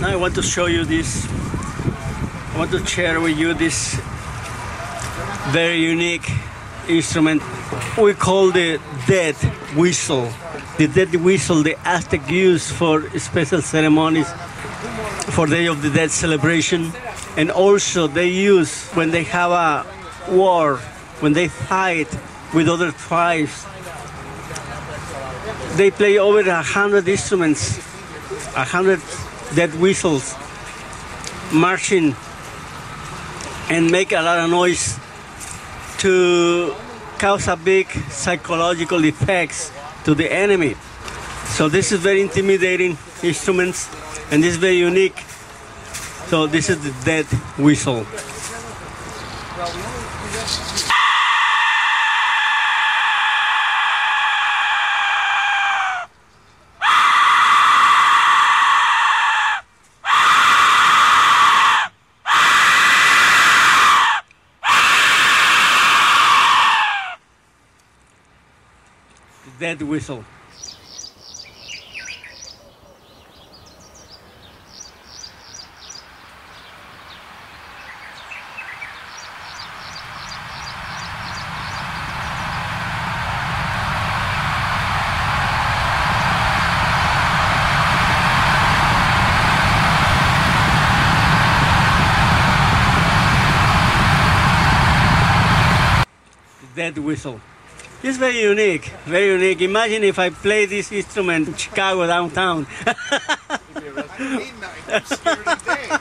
Now I want to show you this. I want to share with you this very unique instrument we call the death whistle. The death whistle the Aztec used for special ceremonies for Day of the Dead celebration and also they use when they have a war, when they fight with other tribes. They play over a hundred instruments, a hundred death whistles, marching and make a lot of noise to cause a big psychological effects to the enemy. So this is very intimidating instruments and this is very unique. So this is the death whistle. Death whistle. death whistle. It's very unique, very unique. Imagine if I play this instrument in Chicago downtown.